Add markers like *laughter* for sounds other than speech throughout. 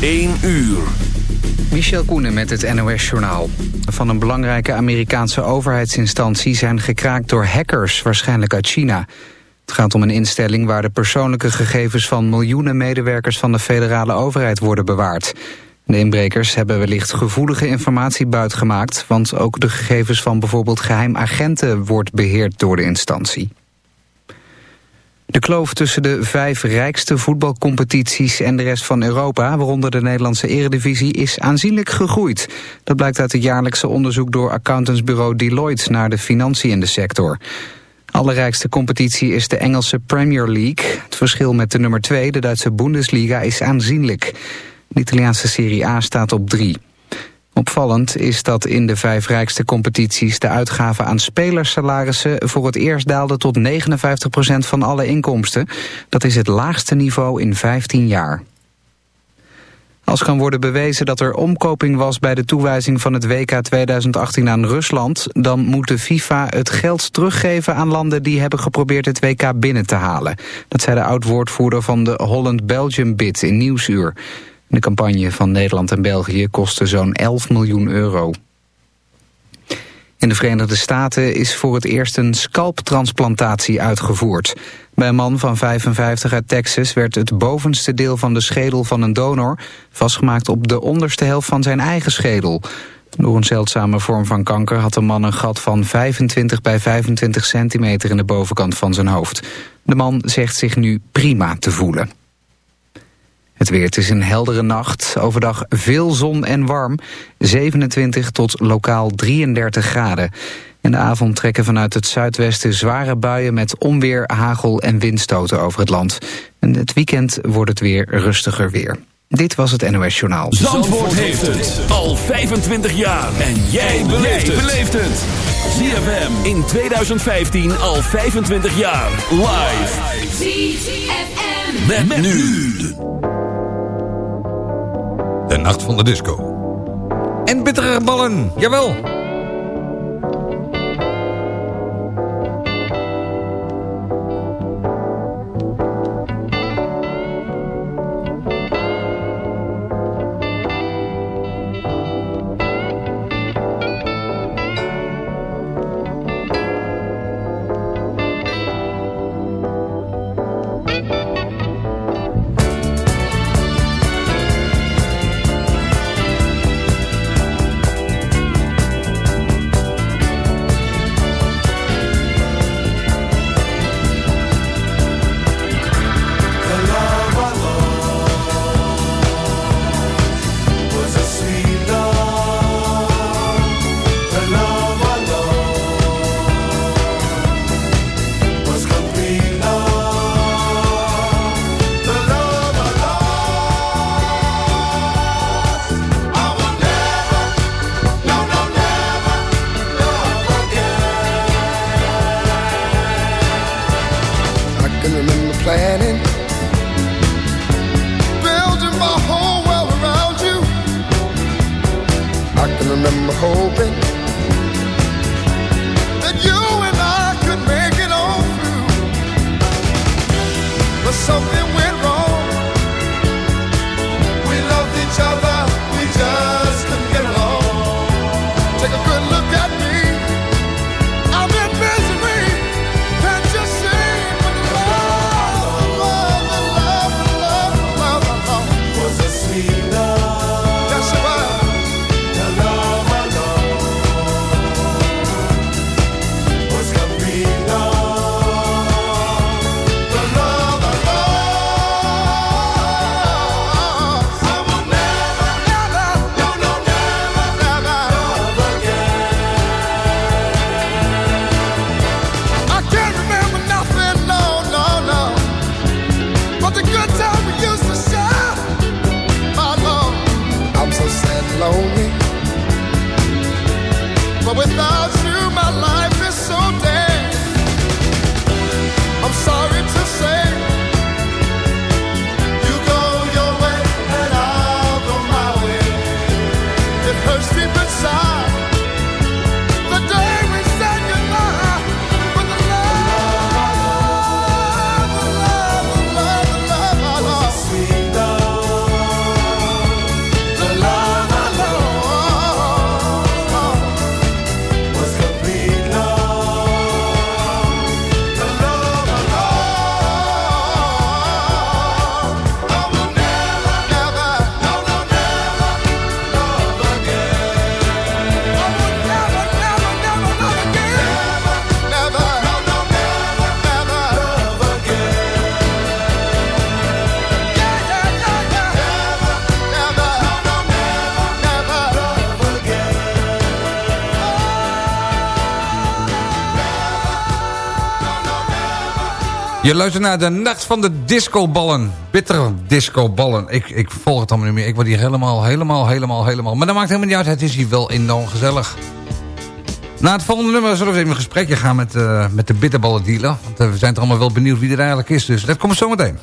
1 uur. Michel Koenen met het NOS-journaal. Van een belangrijke Amerikaanse overheidsinstantie zijn gekraakt door hackers, waarschijnlijk uit China. Het gaat om een instelling waar de persoonlijke gegevens van miljoenen medewerkers van de federale overheid worden bewaard. De inbrekers hebben wellicht gevoelige informatie buitgemaakt, want ook de gegevens van bijvoorbeeld geheimagenten wordt beheerd door de instantie. De kloof tussen de vijf rijkste voetbalcompetities en de rest van Europa, waaronder de Nederlandse eredivisie, is aanzienlijk gegroeid. Dat blijkt uit het jaarlijkse onderzoek door accountantsbureau Deloitte naar de financiën in de sector. Allerrijkste competitie is de Engelse Premier League. Het verschil met de nummer 2, de Duitse Bundesliga, is aanzienlijk. De Italiaanse Serie A staat op 3. Opvallend is dat in de vijf rijkste competities de uitgaven aan spelersalarissen voor het eerst daalden tot 59% van alle inkomsten. Dat is het laagste niveau in 15 jaar. Als kan worden bewezen dat er omkoping was bij de toewijzing van het WK 2018 aan Rusland, dan moet de FIFA het geld teruggeven aan landen die hebben geprobeerd het WK binnen te halen. Dat zei de oud-woordvoerder van de Holland-Belgium-bid in Nieuwsuur. De campagne van Nederland en België kostte zo'n 11 miljoen euro. In de Verenigde Staten is voor het eerst een scalptransplantatie uitgevoerd. Bij een man van 55 uit Texas werd het bovenste deel van de schedel van een donor... vastgemaakt op de onderste helft van zijn eigen schedel. Door een zeldzame vorm van kanker had de man een gat van 25 bij 25 centimeter in de bovenkant van zijn hoofd. De man zegt zich nu prima te voelen. Het weer, het is een heldere nacht. Overdag veel zon en warm. 27 tot lokaal 33 graden. In de avond trekken vanuit het zuidwesten zware buien met onweer, hagel en windstoten over het land. En het weekend wordt het weer rustiger weer. Dit was het NOS Journaal. Zandvoort, heeft het al 25 jaar. En jij beleeft het. ZFM in 2015 al 25 jaar. Live. ZFM. Met, nu. De nacht van de disco. En bittere ballen, jawel. Je luistert naar de Nacht van de Discoballen. Bittere discoballen. Ik, ik volg het allemaal niet meer. Ik word hier helemaal, helemaal, helemaal, helemaal... Maar dat maakt helemaal niet uit. Het is hier wel enorm gezellig. Na het volgende nummer zullen we even een gesprekje gaan met, uh, met de bitterballen dealer. Want uh, we zijn toch allemaal wel benieuwd wie er eigenlijk is. Dus dat komt zo meteen.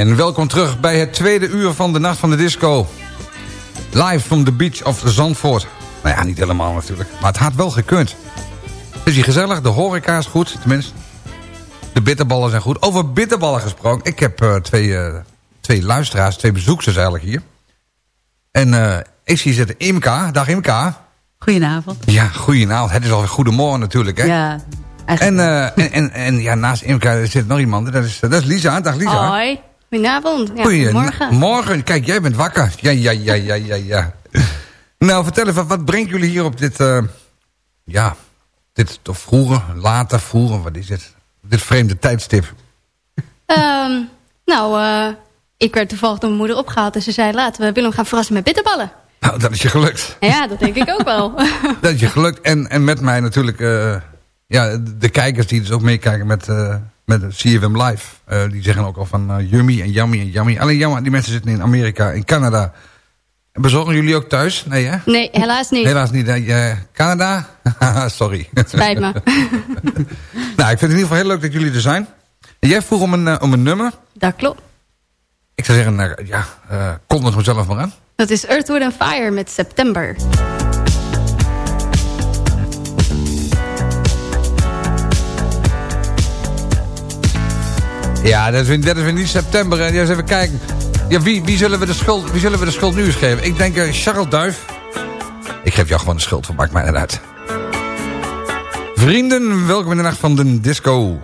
En welkom terug bij het tweede uur van de Nacht van de Disco. Live from the beach of Zandvoort. Nou ja, niet helemaal natuurlijk. Maar het had wel gekund. Het is hier gezellig, de horeca is goed, tenminste. De bitterballen zijn goed. Over bitterballen gesproken. Ik heb uh, twee, uh, twee luisteraars, twee bezoekers eigenlijk hier. En uh, ik zie zitten Imka. Dag Imka. Goedenavond. Ja, goedenavond. Het is alweer goedemorgen natuurlijk, hè? Ja, en, en, en, en, ja, naast Imka zit nog iemand. Dat is, dat is Lisa. Dag Lisa. Hoi. Goedenavond. Ja, goedemorgen. Morgen. Kijk, jij bent wakker. Ja, ja, ja, ja, ja, ja. nou, vertel even, wat brengt jullie hier op dit... Uh, ja, dit of vroeger, later, vroeger, wat is het? Dit vreemde tijdstip. Um, nou, uh, ik werd toevallig door mijn moeder opgehaald. En ze zei, laten we Willem gaan verrassen met bitterballen. Nou, dat is je gelukt. Ja, dat denk ik ook wel. *laughs* dat is je gelukt. En, en met mij natuurlijk... Uh, ja, de kijkers die dus ook meekijken met met CFM Live. Uh, die zeggen ook al van uh, yummy en yummy en yummy. Alleen jammer, die mensen zitten in Amerika, in Canada. Bezorgen jullie ook thuis? Nee, hè? Nee, helaas niet. Helaas niet. Canada? *laughs* Sorry. Spijt me. *laughs* nou, ik vind het in ieder geval heel leuk dat jullie er zijn. En jij vroeg om een, om een nummer. Dat klopt. Ik zou zeggen, ja, kom er mezelf maar aan. Dat is Earth, Wind Fire met September. Ja, dat is, weer, dat is weer niet september. En eens even kijken. Ja, wie, wie, zullen we de schuld, wie zullen we de schuld nu eens geven? Ik denk uh, Charles Duif. Ik geef jou gewoon de schuld, van maakt mij uit. Vrienden, welkom in de nacht van de disco.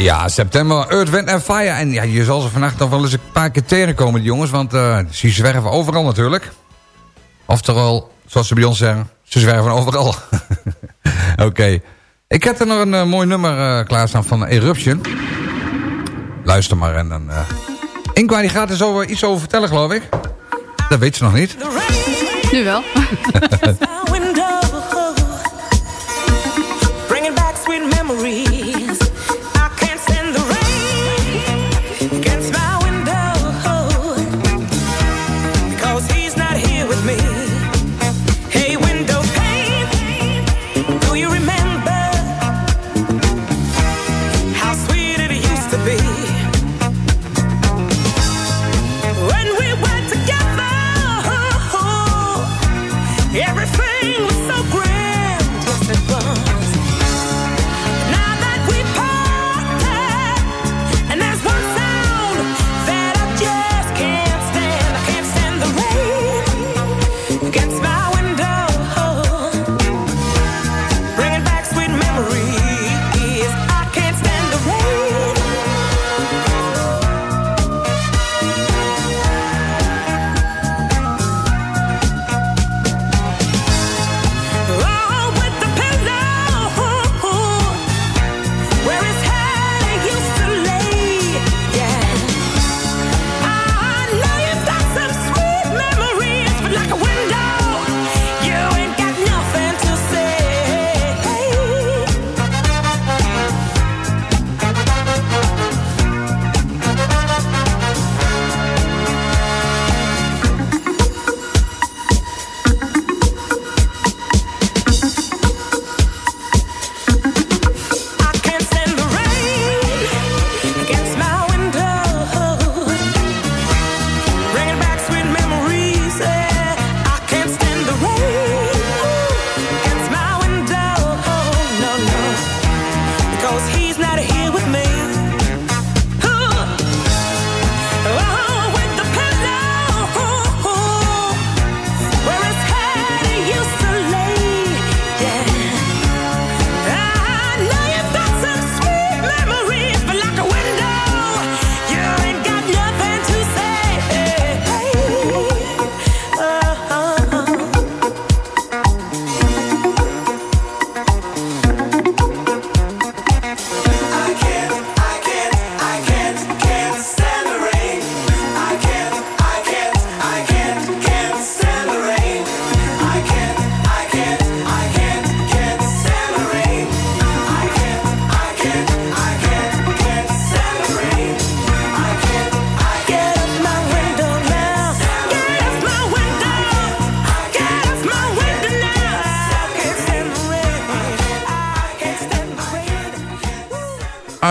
Ja, september, Earth, Wind and Fire. En ja, je zal ze vannacht nog wel eens een paar keer tegenkomen, die jongens. Want uh, ze zwerven overal natuurlijk. Oftewel, zoals ze bij ons zeggen, ze zwerven overal. *laughs* Oké. Okay. Ik heb er nog een uh, mooi nummer uh, klaarstaan van Eruption. Luister maar en dan... Inkwa die gaat er zo iets over vertellen, geloof ik. Dat weet ze nog niet. Nu wel. *laughs*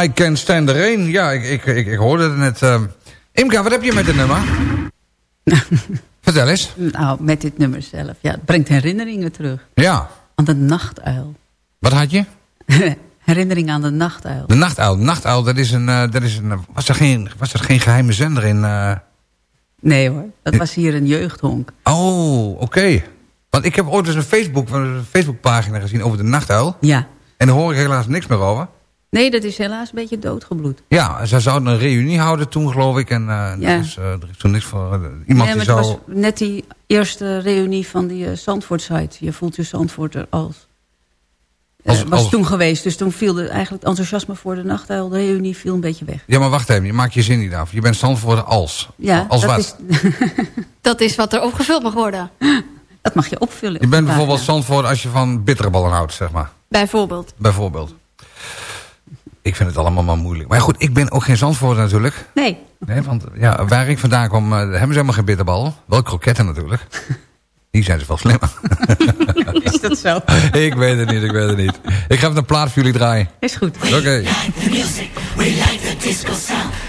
I Can Stand the Rain. Ja, ik, ik, ik, ik hoorde het net. Uh... Imka, wat heb je met dit nummer? *laughs* Vertel eens. Nou, met dit nummer zelf. Ja, het brengt herinneringen terug. Ja. Aan de nachtuil. Wat had je? *laughs* Herinnering aan de nachtuil. De nachtuil. De nachtuil, dat is een... Uh, dat is een was, er geen, was er geen geheime zender in... Uh... Nee hoor, dat was hier een jeugdhonk. Oh, oké. Want ik heb ooit eens een Facebook, een Facebookpagina gezien over de nachtuil. Ja. En daar hoor ik helaas niks meer over. Nee, dat is helaas een beetje doodgebloed. Ja, ze zouden een reunie houden toen, geloof ik. En uh, ja. is, uh, er is toen niks voor... Uh, iemand die zou... het was net die eerste reunie van die uh, Zandvoort-site. Je voelt je Zandvoorter als... als was als... toen geweest, dus toen viel de, eigenlijk het enthousiasme voor de nachtuil, de reunie, viel een beetje weg. Ja, maar wacht even, je maakt je zin niet af. Je bent Zandvoorter als. Ja, als dat wat? Is... *laughs* dat is wat er opgevuld mag worden. *laughs* Dat mag je opvullen. Je bent bijvoorbeeld Zandvoorter als je van bitterballen houdt, zeg maar. Bijvoorbeeld. Bijvoorbeeld. Ik vind het allemaal maar moeilijk. Maar goed, ik ben ook geen Zandvoorter natuurlijk. Nee. nee want ja, waar ik vandaan kom, uh, hebben ze helemaal geen bitterbal. Wel kroketten natuurlijk. *laughs* Die zijn ze wel slimmer. *laughs* Is dat zo? *laughs* ik weet het niet, ik weet het niet. Ik ga even een plaat voor jullie draaien. Is goed. Oké. Okay. We like the music, we like the disco sound.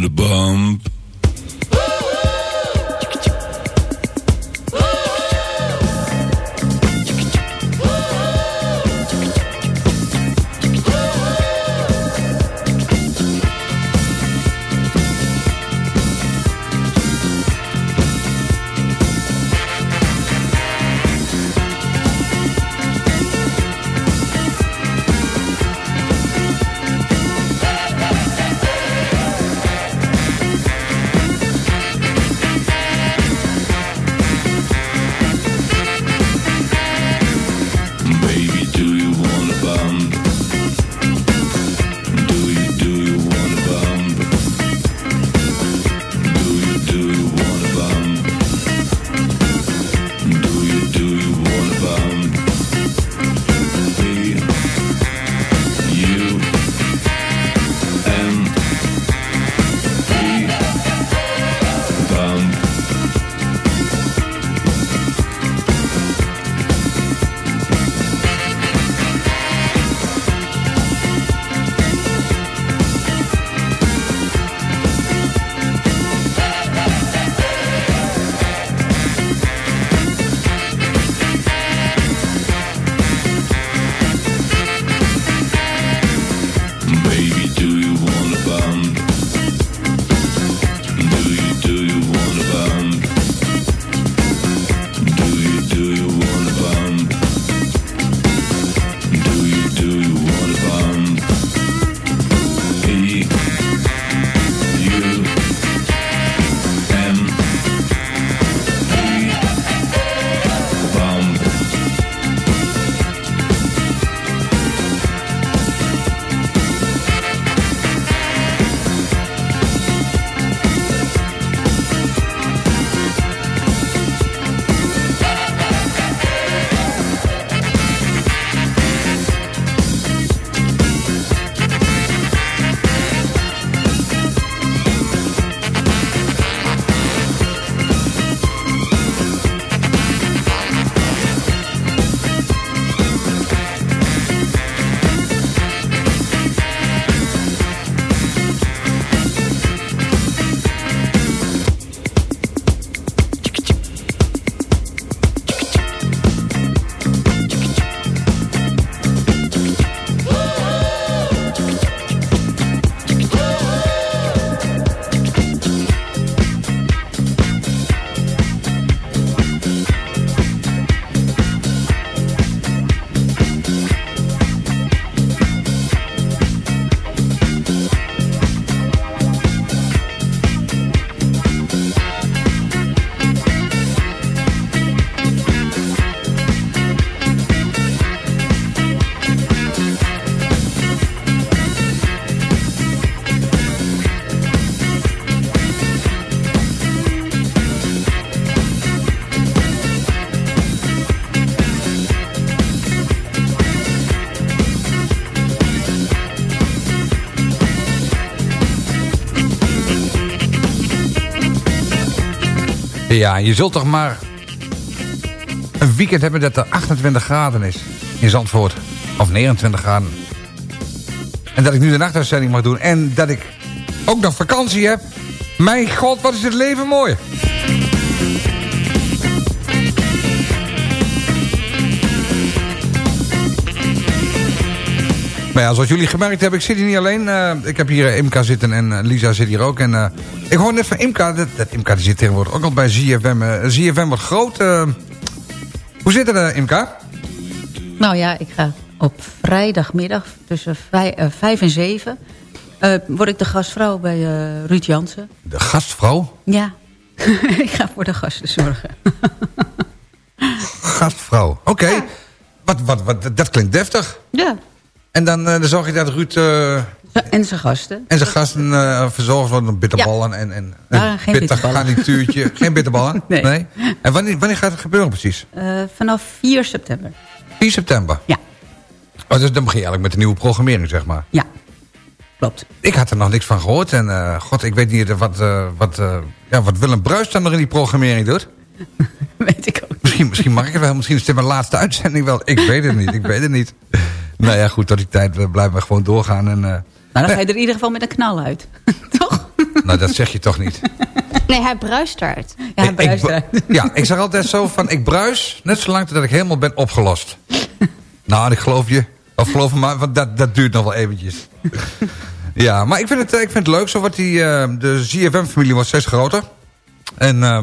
on the bump. Ja, je zult toch maar een weekend hebben dat er 28 graden is in Zandvoort. Of 29 graden. En dat ik nu de nachtuitzending mag doen. En dat ik ook nog vakantie heb. Mijn god, wat is het leven mooi. Maar ja, zoals jullie gemerkt hebben, ik zit hier niet alleen. Eh, ik heb hier eh, Imka zitten en eh, Lisa zit hier ook. En ik hoor net van Imka, dat, dat Imka die zit tegenwoordig ook al bij ZFM. eh, ZFM wordt groot. hoe zit het, Imka? Nou ja, ik ga op vrijdagmiddag tussen vijf, vijf en zeven... word ik de gastvrouw bij Ruud Jansen. De gastvrouw? Ja, *laughs* ik ga voor de gasten zorgen. *laughs* Gastvrouw, oké. Wat, wat, wat, dat klinkt deftig. ja, En dan, eh, dan zorg je dat Ruud eh, en zijn gasten. en zijn gasten eh, verzorgd worden met bitterballen en, en Ja, een geen bitter bitterballen. garnituurtje. *laughs* geen bitterballen? Nee. En wanneer, wanneer gaat het gebeuren precies? Vanaf 4 september. 4 september? Ja. Oh, dus dan begin je eigenlijk met de nieuwe programmering, zeg maar. Ja, klopt. Ik had er nog niks van gehoord. En god, ik weet niet wat, wat, eh, ja, wat Willem Bruis dan nog in die programmering doet. *laughs* Weet ik ook. Misschien, misschien mag ik het wel. Misschien is dit mijn laatste uitzending wel. Ik weet het niet. Ik weet het niet. *laughs* Nou ja, goed. Tot die tijd eh, blijven we gewoon doorgaan. En, eh, Nou, dan ga je er in ieder geval met een knal uit. *laughs* Toch? Nou, dat zeg je toch niet? *laughs* Nee, hij bruist eruit. Ja, hij bruist eruit. Ja, ik zeg altijd zo van, ik bruis net zolang totdat ik helemaal ben opgelost. nou, ik geloof je. Of geloof me maar, want dat, dat duurt nog wel eventjes. ja, maar ik vind het, ik vind het leuk. Zo wordt die, uh, de ZFM-familie wordt steeds groter. En uh,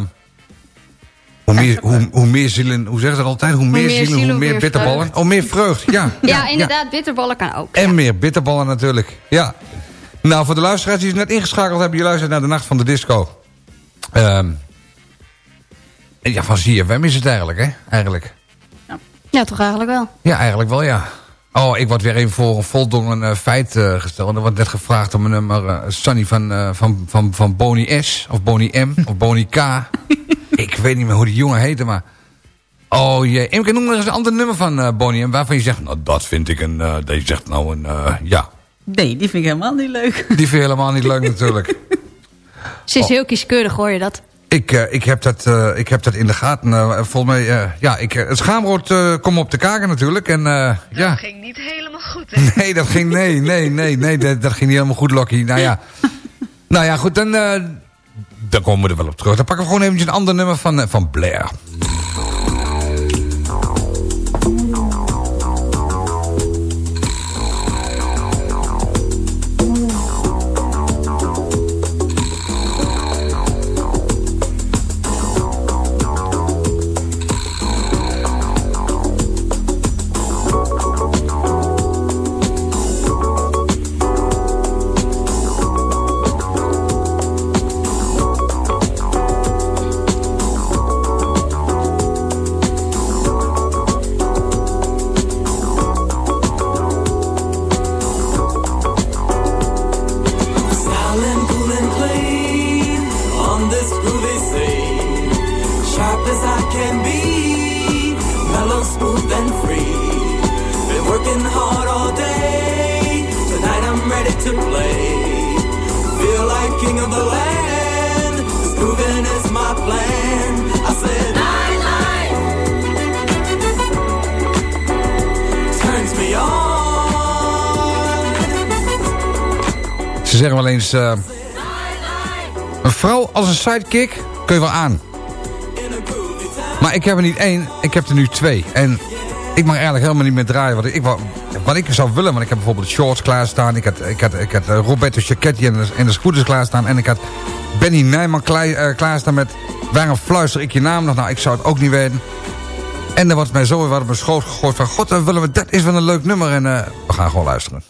hoe, meer, hoe, hoe meer zielen, hoe zeggen ze dat altijd? Hoe, hoe meer, meer zielen, hoe, hoe meer, meer bitterballen. Vreugd. Oh, meer vreugd, ja. *laughs* ja, ja inderdaad, ja. bitterballen kan ook. En meer bitterballen natuurlijk, ja. Nou, voor de luisteraars die net ingeschakeld hebben... je luistert naar de Nacht van de Disco. Um, ja, van ZFM is het eigenlijk, hè? Eigenlijk. Ja. ja, toch eigenlijk wel. Ja, eigenlijk wel, ja. Oh, ik word weer even voor een voldongen uh, feit uh, gesteld. Er wordt net gevraagd om een nummer uh, Sunny van, van, van, van Bonnie S. Of Bonnie M. of Bonnie K. *laughs* ik weet niet meer hoe die jongen heette, maar... Oh jee, Imke, noem nog eens een ander nummer van Bonnie M. Waarvan je zegt, nou dat vind ik een... dat je zegt nou een, ja. Nee, die vind ik helemaal niet leuk. Die vind je helemaal niet leuk natuurlijk. *laughs* Ze is oh. heel kieskeurig, hoor je dat? Ik, uh, ik, heb dat, uh, ik heb dat in de gaten. Uh, volgens mij, ja, ik, het schaamrood komt op de kaken natuurlijk. En, dat ja. ging niet helemaal goed, hè? *laughs* Nee, dat ging, nee, nee, nee, nee, dat, dat ging niet helemaal goed, Lokkie. Nou ja, *laughs* nou ja goed, dan, dan komen we er wel op terug. Dan pakken we gewoon eventjes een ander nummer van, van Blair. Ze zeggen wel eens... Uh, een vrouw als een sidekick kun je wel aan. Maar ik heb er niet één, ik heb er nu twee. En ik mag eigenlijk helemaal niet meer draaien. Wat ik, wat, ik zou willen, want ik heb bijvoorbeeld shorts klaarstaan. Ik had, ik had, ik had uh, Roberto Cicchetti en de, en de scooters klaarstaan. En ik had Benny Nijman uh, klaarstaan met... Waarom fluister ik je naam nog? Nou, ik zou het ook niet weten. En dan wordt mij zo weer wat op mijn schoot gegooid van... God, willen we, dat is wel een leuk nummer. En we gaan gewoon luisteren.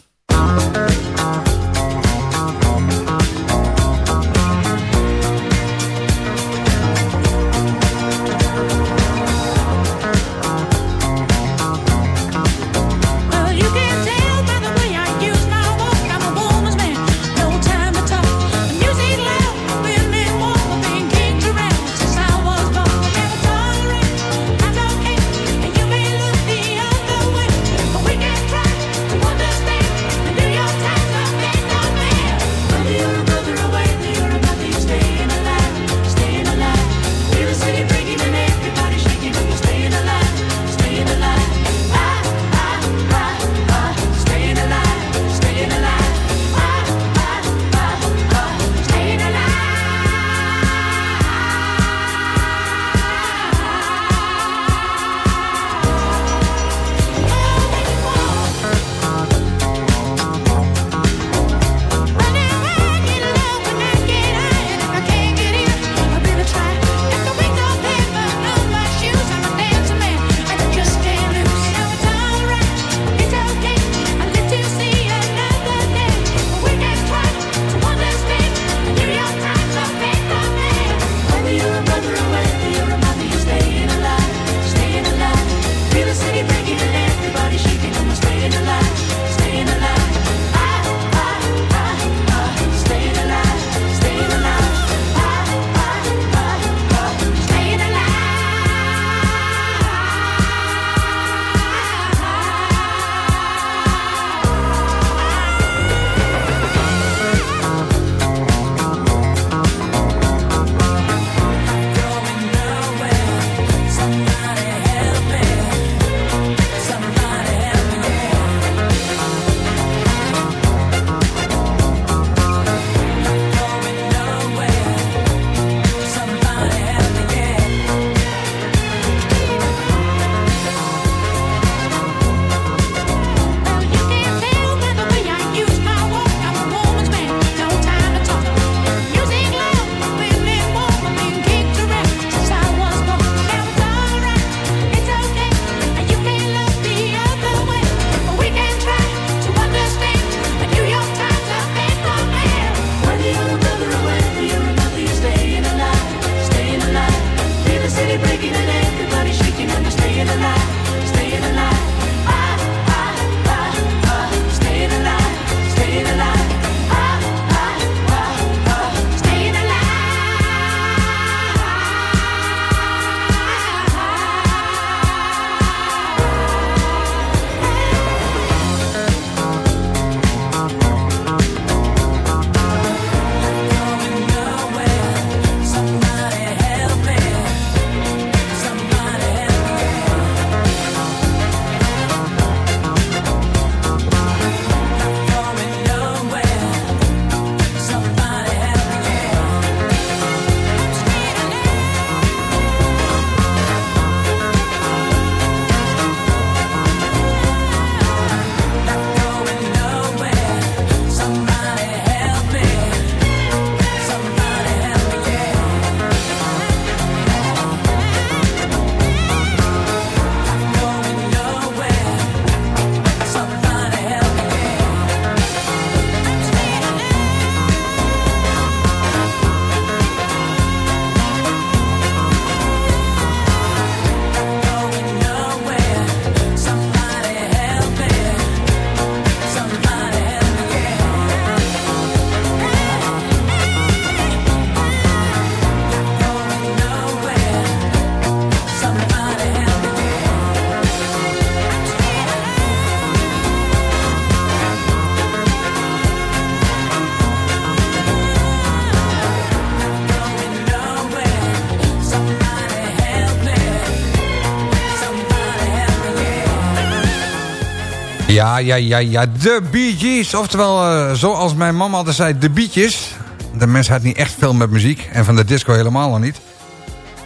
Ja, ja, ja, ja. De Bee Gees. Oftewel, uh, zoals mijn mama altijd zei, de bietjes. De mens had niet echt veel met muziek. En van de disco helemaal nog niet.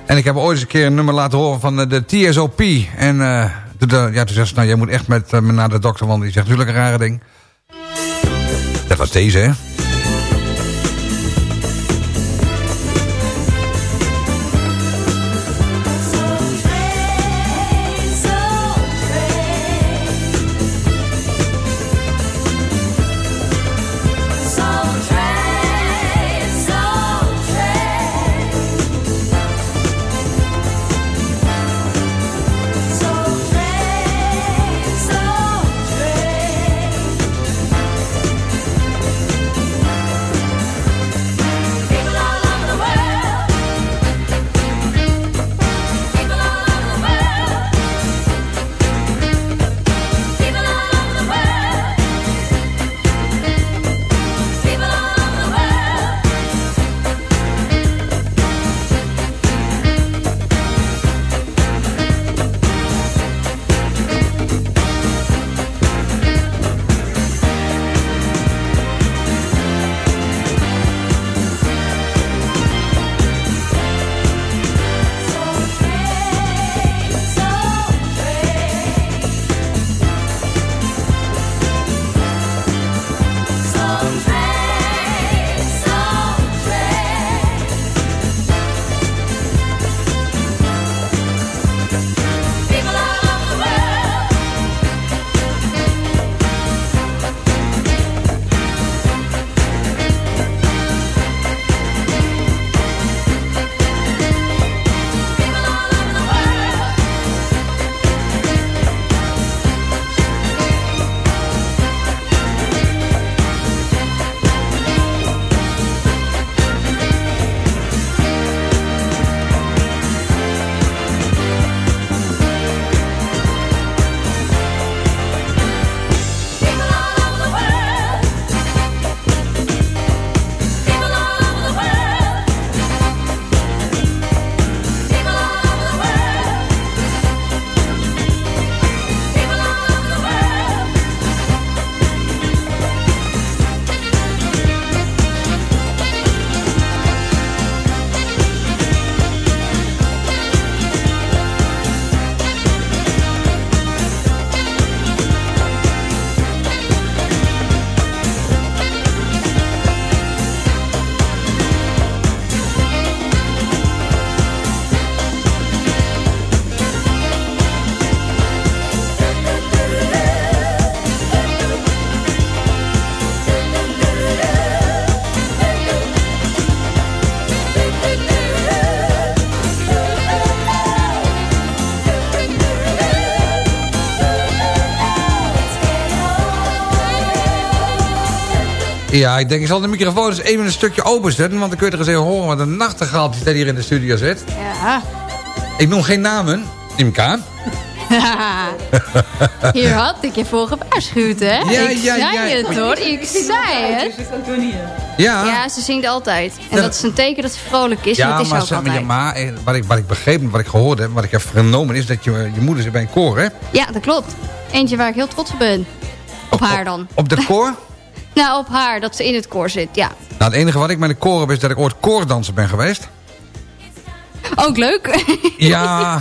En ik heb ooit eens een keer een nummer laten horen van de, TSOP. En uh, de, ja, toen zei ze, nou, jij moet echt met me naar de dokter. Want die zegt natuurlijk een rare ding. Dat was deze, hè. Ja, ik denk ik zal de microfoon eens even een stukje openzetten. Want dan kun je er eens even horen wat een nachtegaal die hier in de studio zit. Ja. Ik noem geen namen. Imka. *laughs* Hier had ik je voor gewaarschuwd, hè? Ja, ik ja, zei ja. het, hoor. Ik zei het. Ja. Ja, ze zingt altijd. En dat is een teken dat ze vrolijk is. en Ja, dat is maar, ook ze- altijd. ja, maar eh, wat, ik, wat ik begrepen, wat ik gehoord heb, wat ik heb vernomen is dat je, je moeder zit bij een koor, hè? Ja, dat klopt. Eentje waar ik heel trots op ben. Op haar dan. Op de koor? *laughs* Nou, op haar, dat ze in het koor zit, ja. nou, het enige wat ik met de koor heb is dat ik ooit koordanser ben geweest. Ook leuk. *laughs* Ja,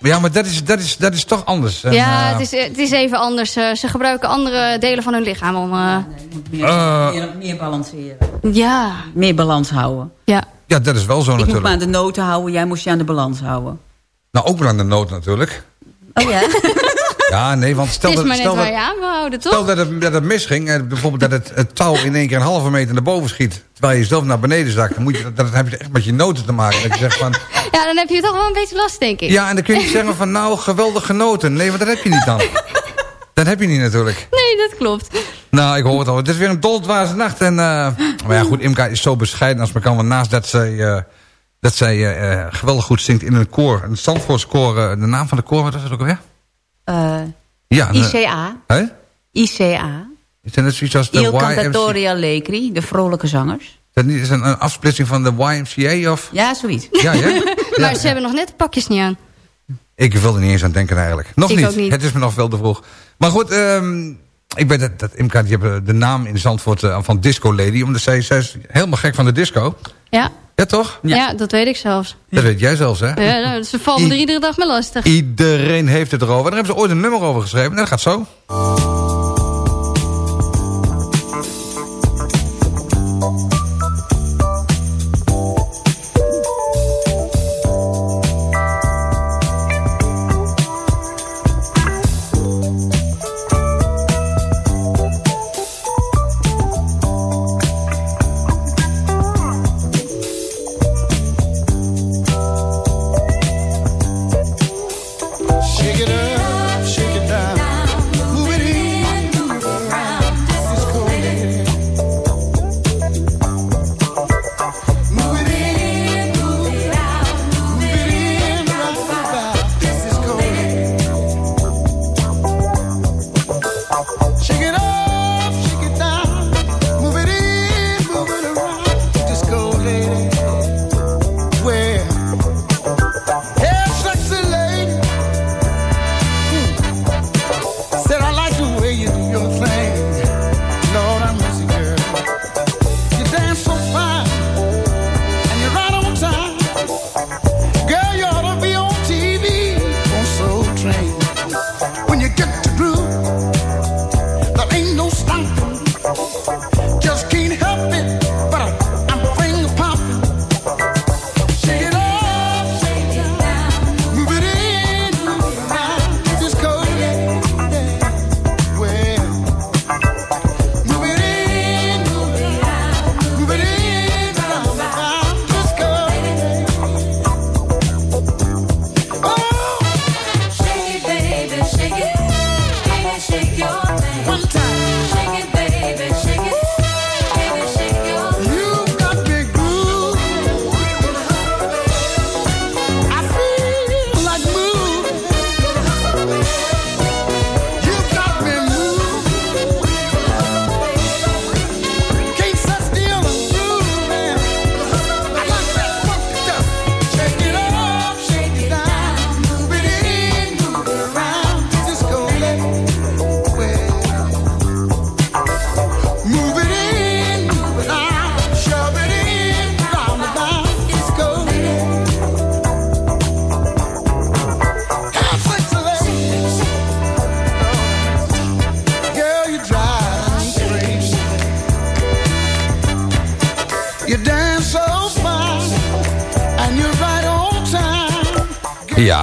ja maar dat is, dat, is, dat is toch anders. En, ja, eh, het is, het is even anders. Eh, ze gebruiken andere delen van hun lichaam om... eh, Meer, Eh. meer, meer balanceren. ja, Meer balans houden. ja. Ja, dat is wel zo Ik moest me natuurlijk. aan de noten houden, jij moest je aan de balans houden. Nou, ook wel aan de nood natuurlijk. Oh ja? *laughs* Ja, nee, want stel dat, maar stel dat, toch? stel dat, het, dat het misging. En bijvoorbeeld dat het, het touw in één keer een halve meter naar boven schiet. Terwijl je zelf naar beneden zakt. Dan, moet je, dat, heb je echt met je noten te maken. Dat je zegt van... *laughs* Ja, dan heb je toch wel een beetje last, denk ik. Ja, en dan kun je niet *laughs* zeggen van nou, geweldig genoten. Nee, want dat heb je niet dan. Dat heb je niet natuurlijk. Nee, dat klopt. Nou, ik hoor het al. Het is weer een doldwaze nacht. En, eh, maar ja, goed, Imka is zo bescheiden als me kan. Want naast dat zij, eh, dat zij eh, geweldig goed zingt in een koor. Een Zandvoorts koor. de naam van de koor, wat was het ook alweer? Eh, Ja. een- ICA. Hè? ICA. Is dat net zoiets als de Il YMCA? Cantatoria Lecri, de vrolijke zangers. Is dat niet is een, een afsplitsing van de YMCA of... Ja, zoiets. Ja, ja? *laughs* Maar Ja, ze hebben nog net de pakjes niet aan. Ik wilde niet eens aan denken eigenlijk. Nog Ik niet. ook niet. Het is me nog veel te vroeg. Maar goed, ehm, ik weet dat, dat Imka, die hebben de naam in Zandvoort uh, van Disco Lady. Omdat zij, zij is helemaal gek van de disco. Ja. Ja, toch? Ja, dat weet ik zelfs. Dat weet jij zelfs, hè? Ja, nou, ze vallen er iedere dag mee lastig. Iedereen heeft het erover. Daar hebben ze ooit een nummer over geschreven. En dat gaat zo.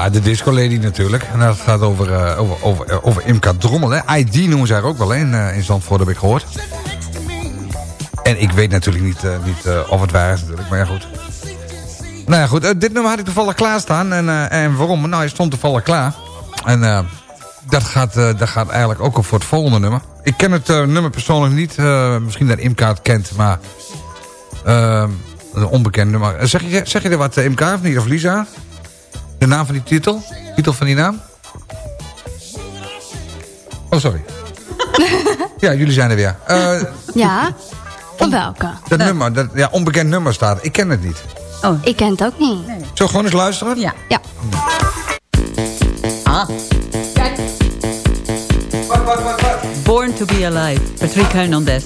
De Disco Lady natuurlijk. En dat gaat over, uh, over, over, uh, over Imka Drommel. Hè. ID noemen ze haar ook wel in, uh, in Zandvoort, heb ik gehoord. En ik weet natuurlijk niet, niet of het waar is natuurlijk, maar ja goed. Nou ja goed, dit nummer had ik toevallig klaarstaan. En, en waarom? Nou, hij stond toevallig klaar. En dat, gaat, dat gaat eigenlijk ook voor het volgende nummer. Ik ken het nummer persoonlijk niet. misschien dat Imka het kent, maar... een onbekend nummer. Zeg je, zeg je er wat, Imka, of niet? Of Lisa? De naam van die titel? Titel van die naam? Oh, sorry. *laughs* ja, jullie zijn er weer. Uh, ja, van welke? Dat nummer, dat, ja, onbekend nummer staat. Ik ken het niet. Oh. Ik ken het ook niet. Nee. Zo gewoon eens luisteren? Ja. Ja. Ah. Kijk. Born to be Alive, Patrick Hernandez.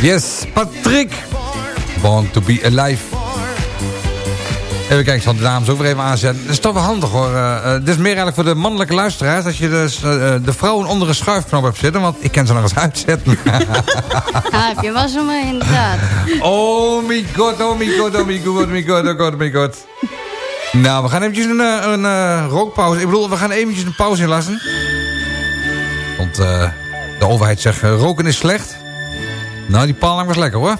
Yes, Patrick. Born to be alive. Even kijken, ik zal de dames ook weer even aanzetten. Dat is toch wel handig hoor. Uh, dit is meer eigenlijk voor de mannelijke luisteraars. Dat je dus uh, de vrouwen onder een schuifknop hebt zitten. Want ik kan ze nog eens uitzetten. *laughs* ah, heb je was mee inderdaad. Oh my god, oh my god, oh my god, oh my god, oh god, oh my god. Nou, we gaan eventjes een, een, een rookpauze. Ik bedoel, we gaan eventjes een pauze inlassen. Want de overheid zegt, roken is slecht. Nou, die paling was lekker hoor.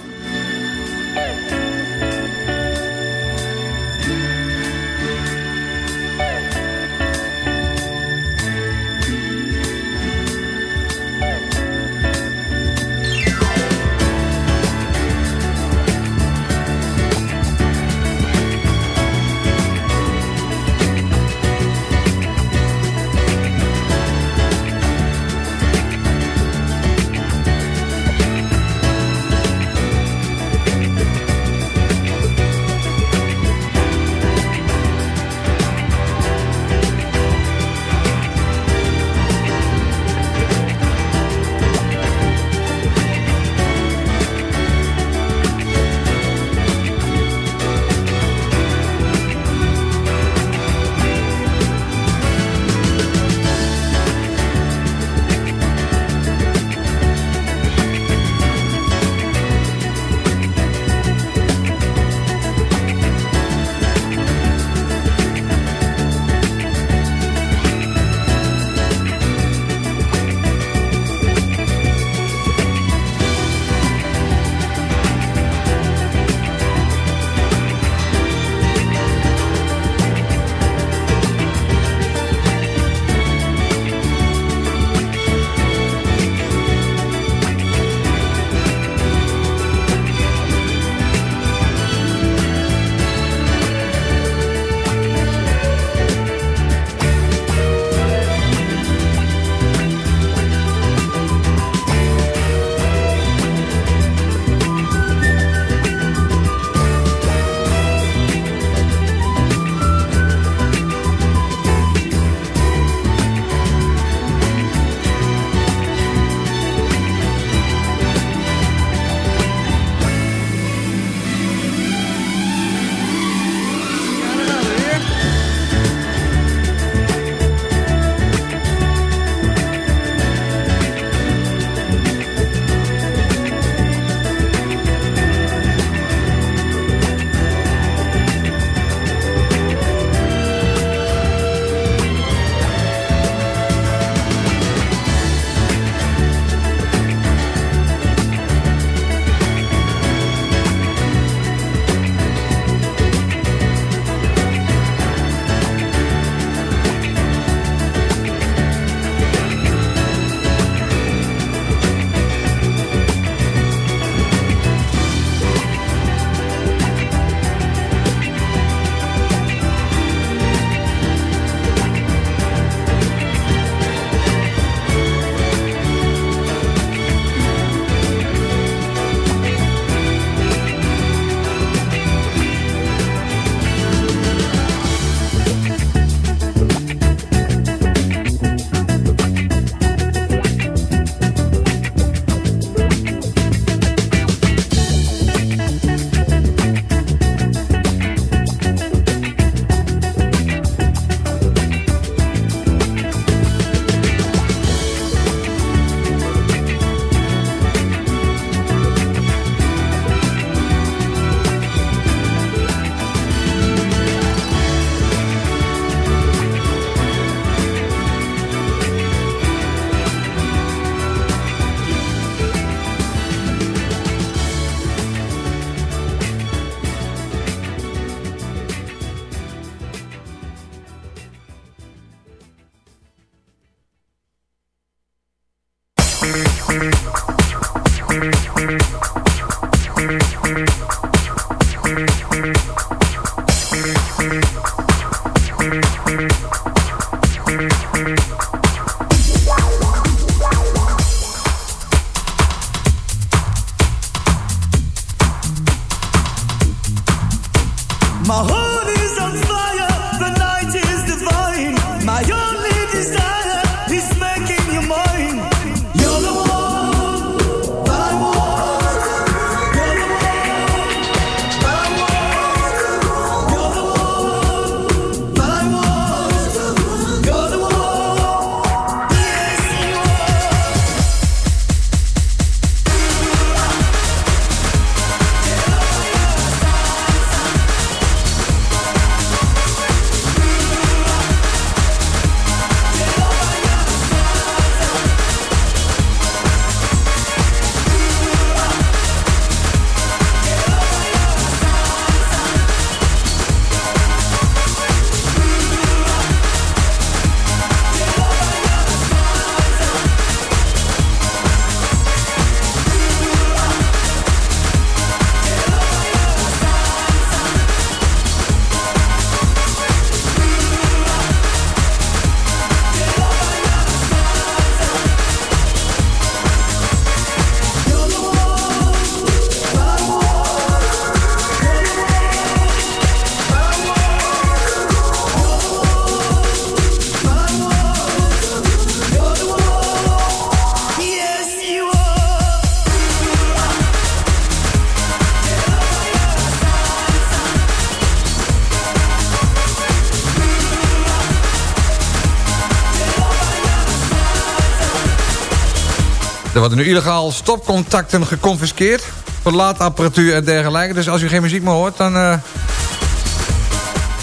Er worden nu illegaal stopcontacten geconfiskeerd. Voor laadapparatuur en dergelijke. Dus als u geen muziek meer hoort, dan... Uh...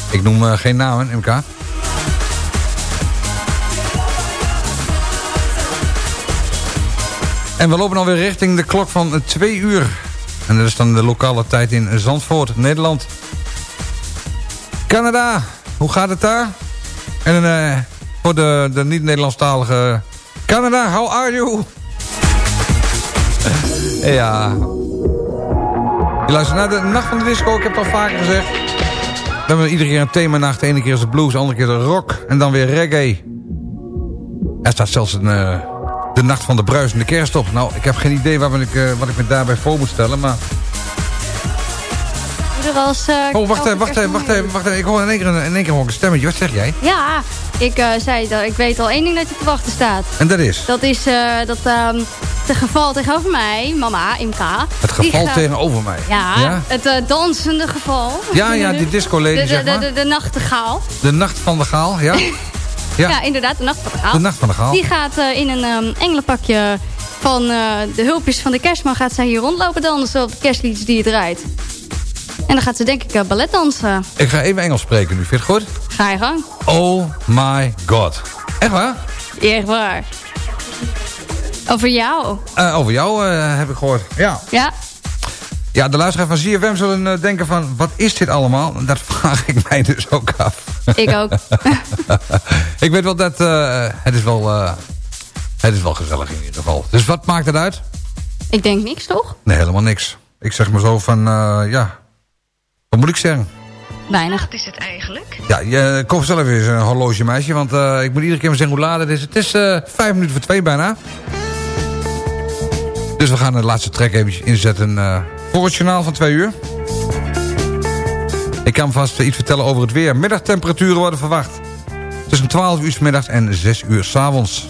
Ik noem uh, geen namen, MK. En we lopen alweer richting de klok van 2 uur. En dat is dan de lokale tijd in Zandvoort, Nederland. Canada, hoe gaat het daar? En uh, voor de, de niet-Nederlandstalige... Canada, how are you? Ja. Je luistert naar de Nacht van de Disco. Ik heb het al vaker gezegd. We hebben iedere keer een themanacht. De ene keer is de blues, de andere keer de rock. En dan weer reggae. Er staat zelfs een, uh, de Nacht van de Bruisende Kerst op. Nou, ik heb geen idee wat ik, uh, wat ik me daarbij voor moet stellen. Maar Uh, oh, wacht even, wacht even, wacht even, wacht even. Ik hoor in één keer, in één keer een stemmetje. Wat zeg jij? Ja, ik uh, zei dat ik weet al één ding dat je te wachten staat. En dat is? Dat is uh, dat um, het geval tegenover mij, mama, MK. Het geval tegenover mij? Ja, ja? het uh, dansende geval. Ja, ja, die *laughs* disco lady, de, zeg maar. De, de, de, nachtegaal. De nacht van de gaal, ja. *laughs* ja. ja, inderdaad, de nacht van de gaal. De nacht van de gaal. Die gaat in een um, engelenpakje van de hulpjes van de kerstman... gaat zij hier rondlopen dansen op de kerstliedjes die je draait. En dan gaat ze denk ik uh, ballet dansen. Ik ga even Engels spreken nu. Vind je het goed? Ga je gang. Oh my god. Echt waar? Ja, echt waar. Over jou. Uh, over jou uh, heb ik gehoord. Ja. Ja. Ja, de luisteraar van ZFM zullen denken van... wat is dit allemaal? Dat *laughs* vraag ik mij dus ook af. Ik ook. *laughs* ik weet wel dat... het, is wel, het is wel gezellig in ieder geval. Dus wat maakt het uit? Ik denk niks, toch? Nee, helemaal niks. Ik zeg maar zo van... ja, wat moet ik zeggen? Weinig. Wat is het eigenlijk? Ja, je kom zelf eens een horloge meisje. Want uh, ik moet iedere keer maar zeggen hoe laat het is. Het is uh, vijf minuten voor twee bijna. Dus we gaan de laatste track even inzetten uh, voor het journaal van twee uur. Ik kan vast iets vertellen over het weer. Middagtemperaturen worden verwacht. Tussen 12 uur s middags en 6 uur s avonds.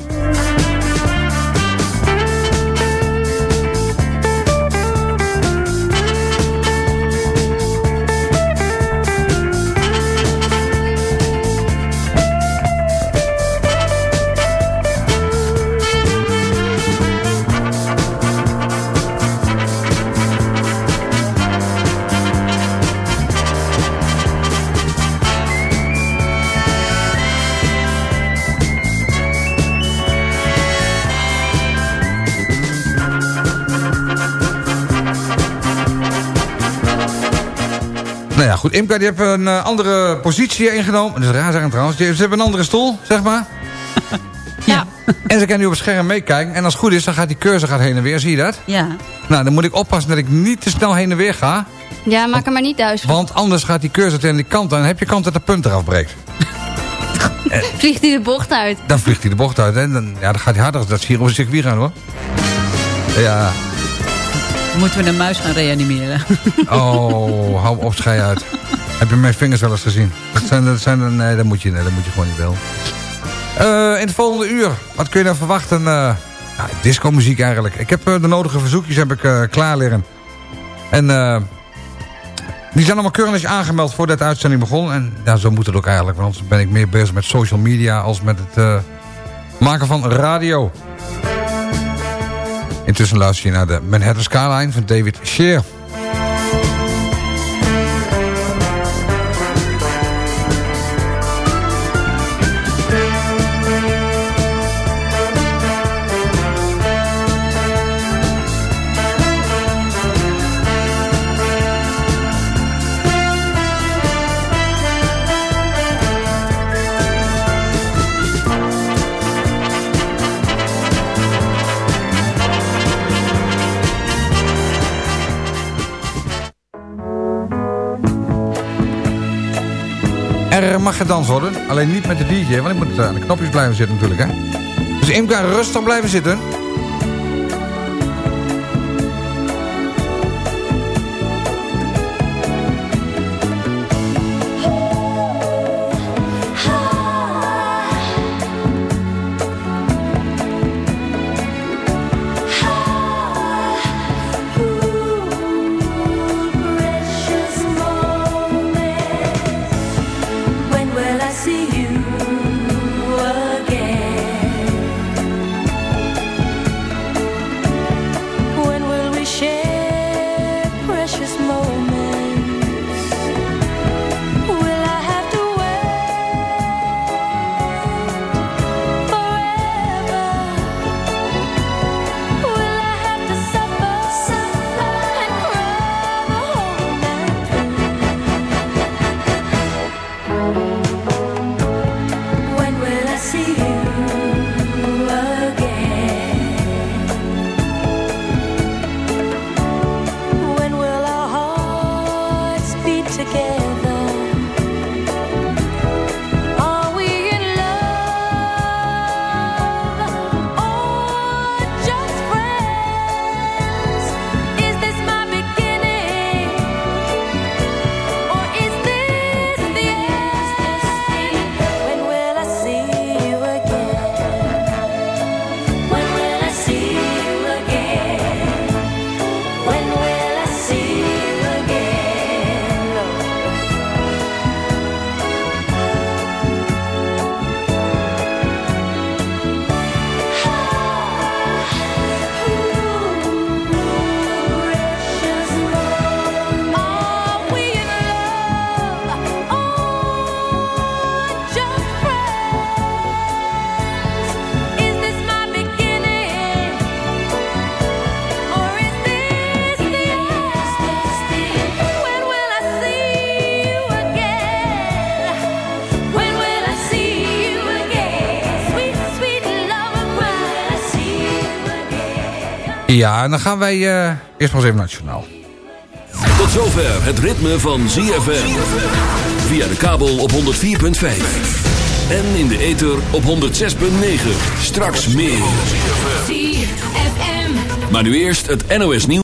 Goed. Imka, die heeft een uh, andere positie ingenomen. Dat is raar zeggen trouwens. Ze hebben een andere stoel, zeg maar. *laughs* ja. *laughs* en ze kan nu op het scherm meekijken. En als het goed is, dan gaat die cursor gaat heen en weer. Zie je dat? Ja. Nou, dan moet ik oppassen dat ik niet te snel heen en weer ga. Ja, maak hem maar niet duizelig. Want anders gaat die cursor tegen die kant aan. En heb je kans dat de punt eraf breekt. *laughs* Vliegt hij de bocht uit. Dan vliegt hij de bocht uit. En dan, ja, dan gaat hij harder. Dat zie je op een circuit gaan hoor. Ja. Moeten we een muis gaan reanimeren? *laughs* Oh, hou op, schei uit. Heb je mijn vingers wel eens gezien? Dat zijn, dat zijn, nee, dat moet je, nee, dat moet je gewoon niet wel. Uh, in het volgende uur, wat kun je nou verwachten? Uh, ja, disco muziek eigenlijk. Ik heb uh, de nodige verzoekjes heb ik, klaar liggen. En die zijn allemaal keurig aangemeld voordat de uitzending begon. En ja, zo moet het ook eigenlijk. Want anders ben ik meer bezig met social media als met het maken van radio. Intussen luister je naar de Manhattan Skyline van David Shear. Mag gedanst worden, alleen niet met de DJ, want ik moet aan de knopjes blijven zitten natuurlijk. Hè? Dus Imka, rustig blijven zitten. Ja, en dan gaan wij uh, eerst maar eens even naar het journaal. Tot zover het ritme van ZFM. Via de kabel op 104.5. En in de ether op 106.9. Straks meer. ZFM. Maar nu eerst het NOS nieuws.